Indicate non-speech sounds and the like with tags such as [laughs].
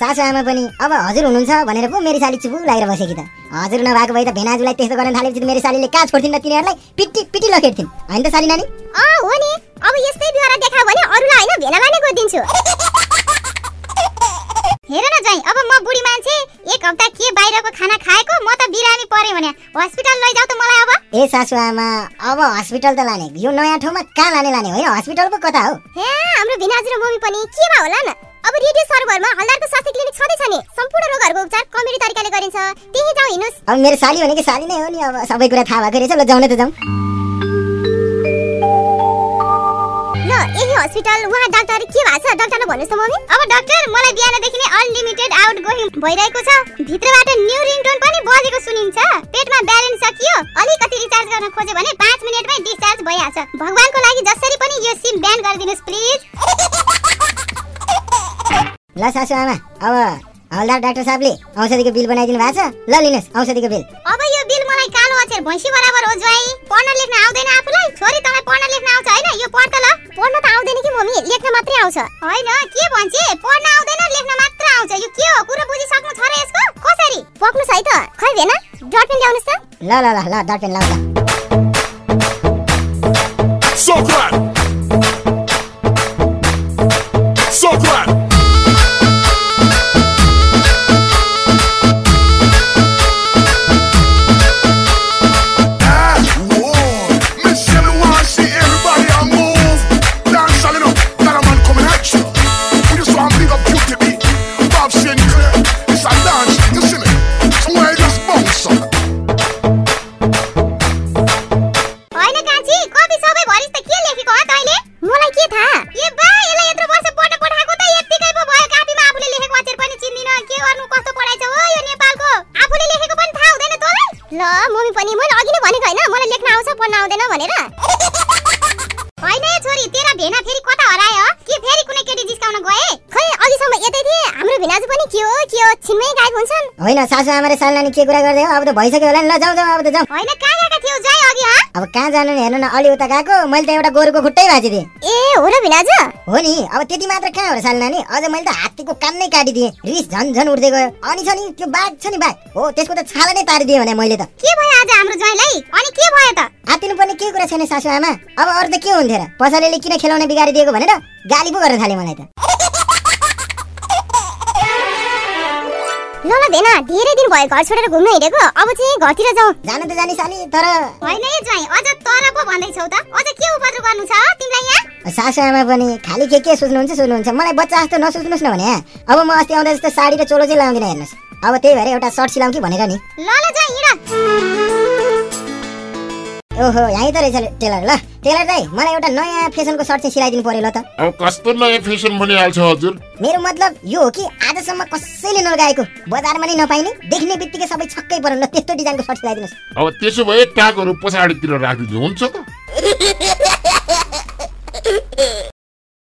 मैले सासु आमा पनि अब हजुर हुनुहुन्छ भनेर पो मेरी साली चुपु लागेर बसेकी त। हजुर नभएको भए त भेनाजुलाई त्यस्तो गर्न थालेपछि मेरो सालीले कहाँ छोड्थिन् र तिनीहरूलाई पिटी पिटी लखेड्थिन् होइन त साली नानी? अँ हो नि। अब यस्तै बिहोरा देखायो भने अरूलाई होइन भेला माने गरिदिन्छु हेर न जाई अब म बुढी मान्छे एक हप्ता के बाहिरको खाना खाएको म त बिरामी परे भने। हस्पिटल लैजाऊ त मलाई अब। ए सासु आमा अब हस्पिटल त लाने। यो नयाँ ठाउँमा कहाँ लाने लाने होइन हस्पिटल पो कता हो। हे हाम्रो भिनाजु र मम्मी पनि के भा होला न? अब रेडियो सर्भरमा हलदारको स्वास्थ्य क्लिनिक छँदैछ नि। सम्पूर्ण रोगहरूको उपचार कमेडी तरिकाले गरिन्छ। त्यही जाउँ हिँड्नुहोस्। अब मेरो साली भनेको साली नै हो नि अब सबै कुरा थाहा भएको रहेछ ल जाउँ न त जाउँ। ल यही हस्पिटल उहाँ डाक्टर के भएको छ? डाक्टरलाई भन्नुहोस् त मम्मी। अब डाक्टर मलाई बिहानदेखि नै अनलिमिटेड आउट गोइङ भइरहेको छ। भित्रबाट न्यू रिङटोन पनि बजेको सुनिन्छ। पेटमा ब्यालेन्स सकियो। अलिकति रिचार्ज गर्न खोज्यो भने पाँच मिनटमै डिस्चार्ज भइहाल्छ। भगवानको लागि जसरी पनि यो सिम ब्यान गरिदिनुहोस् प्लिज ल सासु आमा अब हवलदार डाक्टर साहबले औषधिको बिल बनाइदिनु भएको छ। ल लिनुहोस् औषधिको बिल। अब यो बिल मलाई कालो अक्षर भैँसी बराबर हो ज्वाई। पढ्न लेख्न आउँदैन आफूलाई। छोरी तँलाई पढ्न लेख्न आउँछ होइन? यो पढ त ल। पढ्न त आउँदैन कि मम्मी? लेख्न मात्रै आउँछ। होइन? के भन्छे? पढ्न आउँदैन लेख्न मात्र आउँछ। यो के हो? कुरो बुझिसक्नु छ र यसको? कसरी? पक्नुहोस् है त। खै भेना? डट पेन ल्याउनुहोस् त। ल ल ल ल डटपेन लाउँछ Sokrat! आउँदैन भनेर? होइन छोरी तेरा भेना फेरि कता हरायो? के फेरि कुनै केटी जिस्काउन गए? खै अघिसम्म यतै थिए। हाम्रो भेनाजु पनि के हो के हो छिनमै गायब हुन्छन्। होइन सासु आमा र साल नानी के कुरा गर्दै हो? अब त भइसक्यो होला नि ल जाउँ जाउँ अब त जाउँ होइन कहाँ गएका थियौ? जाई अघि हँ। अब कहाँ जानु नि हेर्नु न अलि उता गएको मैले त एउटा गोरुको खुट्टै भाँचिदिएँ। ए हो र भेनाजु? हो नि अब त्यति मात्र कहाँ हो र साल नानी अझ मैले त हात्तीको कान नै काटिदिएँ। रिस झन् झन् उठ्दै गयो। अनि छ नि त्यो बाघ छ नि बाघ। हो त्यसको त छाला नै पारिदिएँ भने मैले त। के भयो आज हाम्रो ज्वाइँलाई? अनि के भयो त? केही कुरा छैन सासु आमा अब अरू त के हुन्थ्यो र? पसलेले किन खेलाउने बिगारिदिएको भनेर गाली पो गर्न थाले मलाई त। ल ल भेना धेरै दिन भयो घर छोडेर घुम्न हिँडेको। अब चाहिँ घरतिर जाउँ। जान त जाने साली तर होइन है ज्वाइँ अझ तर पो भन्दैछौ त। अझ के उपद्रो गर्नु छ तिमीलाई यहाँ? सासु आमा पनि खालि के के सोच्नुहुन्छ सोच्नुहुन्छ मलाई बच्चा जस्तो नसोच्नुहोस् न भने अब म अस्ति आउँदा जस्तो साडी र चोलो चाहिँ लाउँदिनँ हेर्नुहोस्। अब त्यही भएर एउटा सर्ट सिलाउँ कि भनेर नि। ल ल ज्वाइँ हिँड। ओहो यहीँ त रहेछ टेलर ल। टेलर दाइ मलाई एउटा नयाँ फेसनको सर्ट चाहिँ सिलाइदिनु पर्यो ल त। अब कस्तो नयाँ फेसन भनिहाल्छ हजुर? मेरो मतलब यो हो कि आजसम्म कसैले नलगाएको बजारमा नै नपाइने देख्ने बित्तिकै सबै छक्कै पर्नु। ल त्यस्तो डिजाइनको सर्ट सिलाइदिनुहोस्। अब त्यसो भए टाकहरू पछाडितिर राखिदिनु हुन्छ त। [laughs]